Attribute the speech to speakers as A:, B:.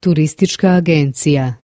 A: Turistička agencija.